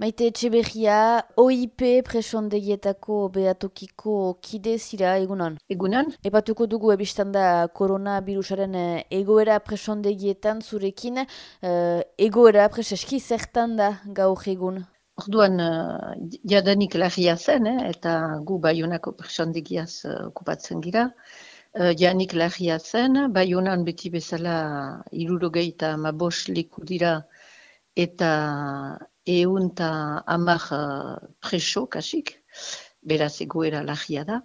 Maite Etxeberria, OIP presondegietako behatokiko kide zira egunon? Egunon. Epatuko dugu ebistanda koronavirusaren eh, egoera presondegietan zurekin, uh, egoera preseski zertan da gaur egun? Orduan, uh, jadanik lagia zen, eh, eta gu baiunako presondegiaz uh, okupatzen gira. Uh, janik lagia zen, baiunan beti bezala irurogeita mabos liku dira eta eun eta amak uh, preso, kasik, beraz egoera lagia da.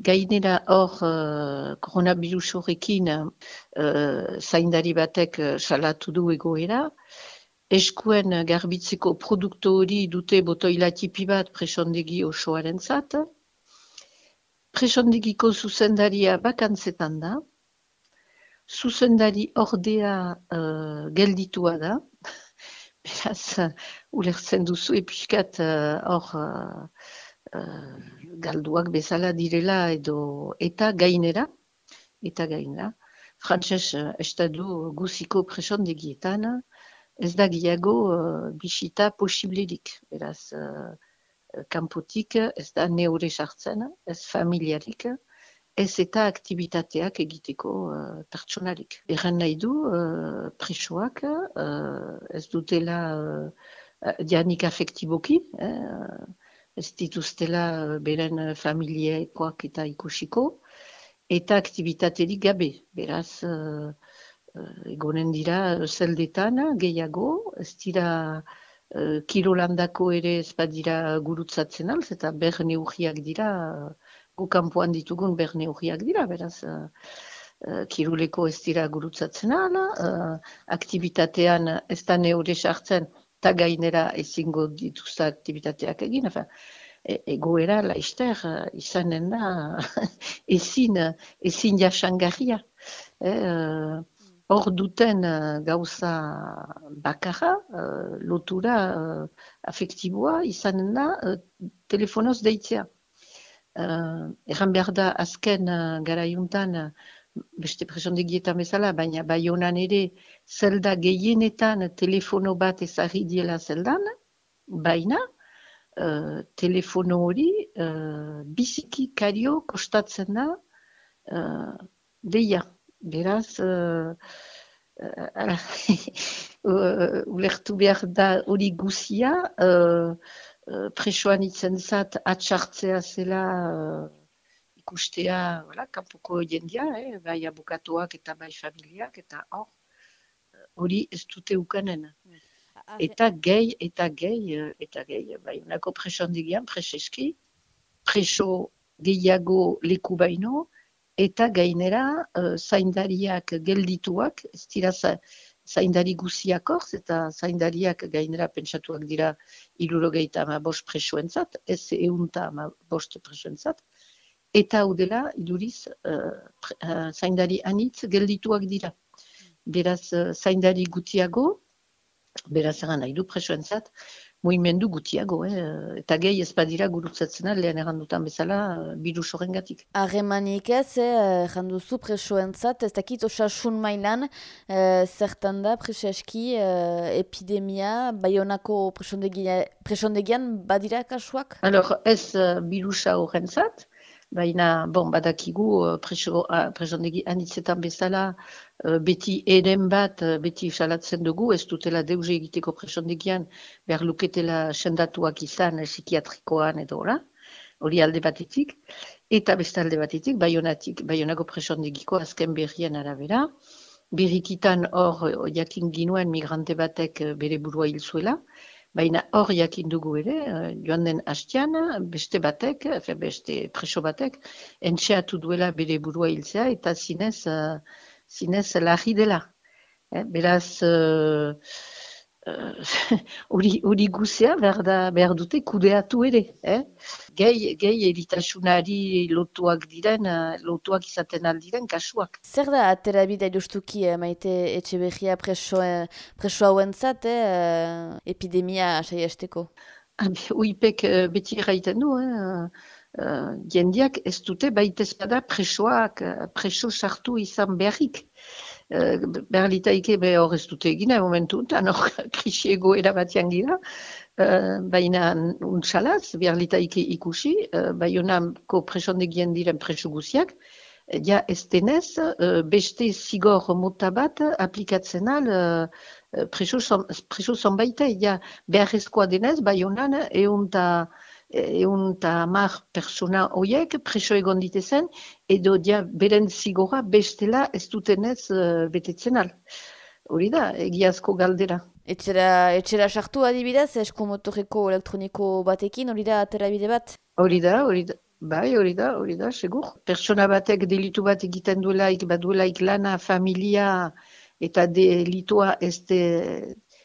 Gainera hor, uh, koronavirus horrekin uh, zaindari batek salatu du egoera. Eskuen garbitzeko produktu hori dute botoilatipi bat presondegi osoaren zat. Presondegiko zuzendaria bakantzetan da. Zuzendari ordea uh, gelditua da. Beraz, uh, ulertzen duzu episkat uh, hor uh, uh, galduak bezala direla edo eta gainera, eta gainera. Frantses uh, estadu guziko presondegietan, ez da giago uh, bisita posiblerik. Beraz, uh, kanpotik ez da neure sartzen, ez familiarik, ez eta aktivitateak egiteko uh, pertsonarik. Erran nahi du, uh, presoak uh, ez dutela uh, dianik afektiboki, eh, ez dituztela beren familiekoak eta ikusiko, eta aktivitaterik gabe. Beraz, uh, egonen dira zeldetan gehiago, ez dira uh, kirolandako ere ez badira gurutzatzen alz, eta ber neugiak dira gu kanpoan ditugun berne horiak dira, beraz, uh, kiruleko ez dira gurutzatzen ala, uh, aktivitatean ez da neure sartzen, eta gainera ezingo dituzta aktivitateak egin, efa, e, egoera laister uh, izanen da ezin, ezin jasangarria. Hor duten gauza bakarra, lotura afektiboa izanen da telefonoz deitzea uh, erran behar da azken uh, gara juntan, uh, beste presondegietan bezala, baina bai honan ere zelda gehienetan telefono bat ezagri diela zeldan, baina uh, telefono hori uh, biziki kario kostatzen da uh, deia. Beraz, uh, uh, ulertu behar da hori guzia, uh, presoan itzen zat atxartzea zela uh, ikustea wala, kanpoko jendia, eh, bai abokatuak eta bai familiak, eta hor, hori ez dute ukanen. Eta gehi, eta gehi, eta gehi, bai, unako presondigian, preseski, preso gehiago leku baino, eta gainera uh, zaindariak geldituak, ez dira zaindari guziak orz, eta zaindariak gainera pentsatuak dira irurogeita ama bost presuentzat, ez eunta ama bost presuentzat, eta hau dela, iduriz, uh, uh, zaindari anitz geldituak dira. Beraz, uh, zaindari gutiago, beraz eran nahi du presuentzat, muimendu gutiago, eh? eta gehi ez badira gurutzatzen lehen errandutan bezala birus horren gatik. Arremanik ez, eh, erranduzu presoentzat, ez dakit osasun mailan, eh, zertan da preseski eh, epidemia, baionako presondegian badira kasuak? Alors, ez uh, birusa horren zat, baina, bon, badakigu uh, presondegi anitzetan bezala, Eh, beti eren bat, beti salatzen dugu, ez dutela deuze egiteko presondegian, behar luketela sendatuak izan eh, psikiatrikoan edo hori alde batetik, eta beste alde batetik, baionatik, baionako presondegiko azken berrien arabera, berrikitan hor jakin ginuen migrante batek bere burua hil zuela, baina hor jakin dugu ere, joan den hastian, beste batek, beste preso batek, entxeatu duela bere burua hiltzea, eta zinez, zinez lahi dela. Eh, beraz, uh, uh, uri guzea behar, da, behar dute kudeatu ere. Eh? Gehi, gehi eritasunari lotuak diren, lotuak izaten aldiren kasuak. Zer da atera bida justuki eh, maite etxe behia preso, preso hauen zat, eh, epidemia saiesteko? Ah, uipek beti gaiten du, eh? uh, jendiak ez dute baitez bada presoak, uh, preso sartu izan beharrik. Uh, behar litaike be hor ez dute egina momentu, eta hor krisiego erabatian gira, Uh, baina untsalaz, behar litaike ikusi, uh, baionako presondegien diren preso guziak, ja ez denez, uh, beste zigor mota bat aplikatzen al uh, preso, preso zonbaite, ja beharrezkoa denez, baionan eunta egun eta mar persona horiek preso egon ditezen, edo dia beren zigora bestela ez dutenez uh, betetzen al. Hori da, egiazko galdera. Etxera, etxera sartu adibidez, eskomotoreko elektroniko batekin, hori da aterabide bat? Hori da, hori da. Bai, hori da, hori da, segur. Persona batek delitu bat egiten duelaik, bat duelaik lana, familia eta delitua ez de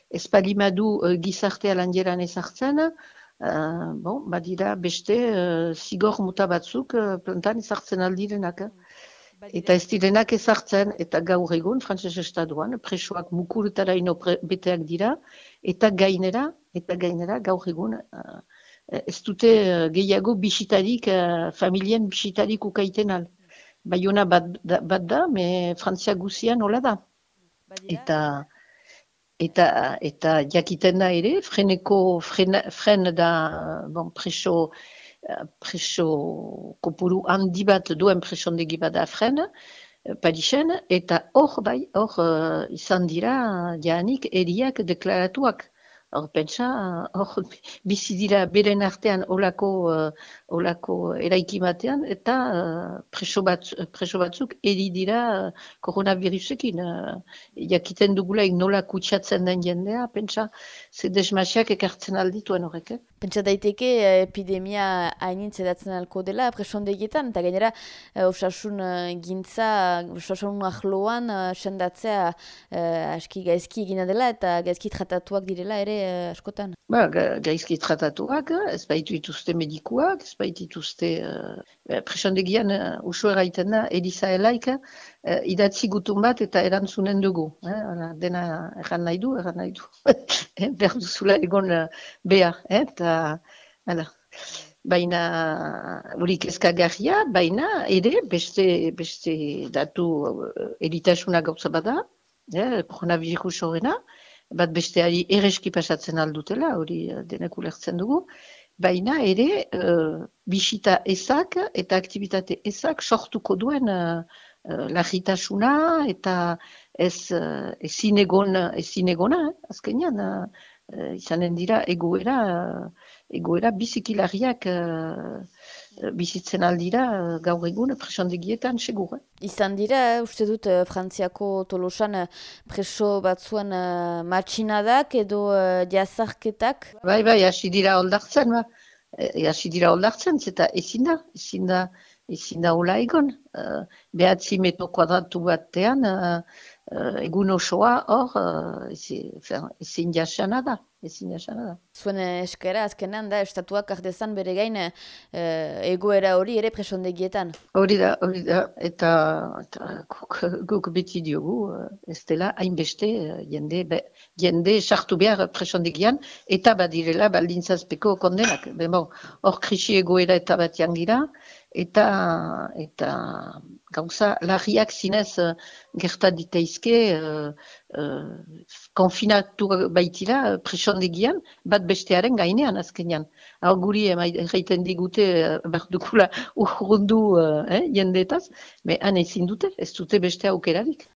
espalimadu uh, gizartea landieran ezartzen, Uh, bon, badira beste uh, zigor muta batzuk uh, plantan ezartzen aldirenak. Eh? Eta ez direnak ezartzen, eta gaur egun, frantzes estaduan, presoak mukurutara ino beteak dira, eta gainera, eta gainera gaur egun, uh, ez dute uh, gehiago bisitarik, uh, familien bisitarik ukaiten al. Baiona bat, bat da, me frantzia guzian hola da. Eta... Eta, eta jakiten da ere, freneko, fren, fren da, bon, preso, preso kopuru handi bat duen presondegi bat da fren, padixen, eta hor bai, hor uh, izan dira, janik, eriak deklaratuak. Hor, pentsa, hor, bizi dira beren artean olako, uh, olako eraiki batean, eta uh, preso, bat, preso batzuk eri dira uh, koronavirusekin. Uh, jakiten dugulaik nola kutsatzen den jendea, pentsa, ze desmasiak ekartzen aldituen horrek. Eh? Pentsa daiteke epidemia hainin zedatzen alko dela presondegietan, eta gainera osasun gintza, osasun ahloan sendatzea aski gaizki egina dela eta gaizki tratatuak direla ere askotan. Ba, gaizki tratatuak, ez baitu ituzte medikuak, ez baitu ituzte uh, presondegian uh, usu eraiten da, Elisa Elaik, uh, idatzi gutun bat eta erantzunen dugu. Eh? dena erran nahi du, erran nahi du. eh? Behar duzula egon uh, behar. Eh? Ta, hala. Baina, hori kezkagarria, baina, ere, beste, beste datu uh, eritasuna gauza bada, eh? coronavirus horrena, bat besteari ereski pasatzen aldutela, hori uh, denek ulertzen dugu, baina ere uh, bisita ezak eta aktivitate ezak sortuko duen uh, uh, eta ez uh, ezin egon, ezin egona, eh? azkenean, uh, izanen dira egoera, egoera bizikilariak bizitzen aldira gaur egun presondegietan segur. Eh? Izan dira, uste dut, Frantziako tolosan preso batzuen matxinadak edo jazarketak? Bai, bai, hasi dira oldartzen, ba. Hasi dira oldartzen, eta ezin da, ezin da, ezin da hola egon. Behatzi metro kuadratu batean, uh, egun osoa hor, uh, ezin jasana da ezin esana da. Zuen eskera azkenean da, estatuak ardezan bere gain e, egoera hori ere presondegietan. Hori da, hori da, eta, eta guk, guk beti diogu, eh, ez dela, hainbeste, eh, jende, be, jende sartu behar presondegian, eta badirela baldintzazpeko kondenak. Hor krisi egoera eta bat jangira, eta eta gauza larriak zinez uh, gerta diteizke uh, uh, konfinatu baitira presondegian bat bestearen gainean azkenean. Hau guri egiten digute uh, berdukula urrundu uh, eh, jendetaz, me han ezin dute, ez dute beste aukerarik.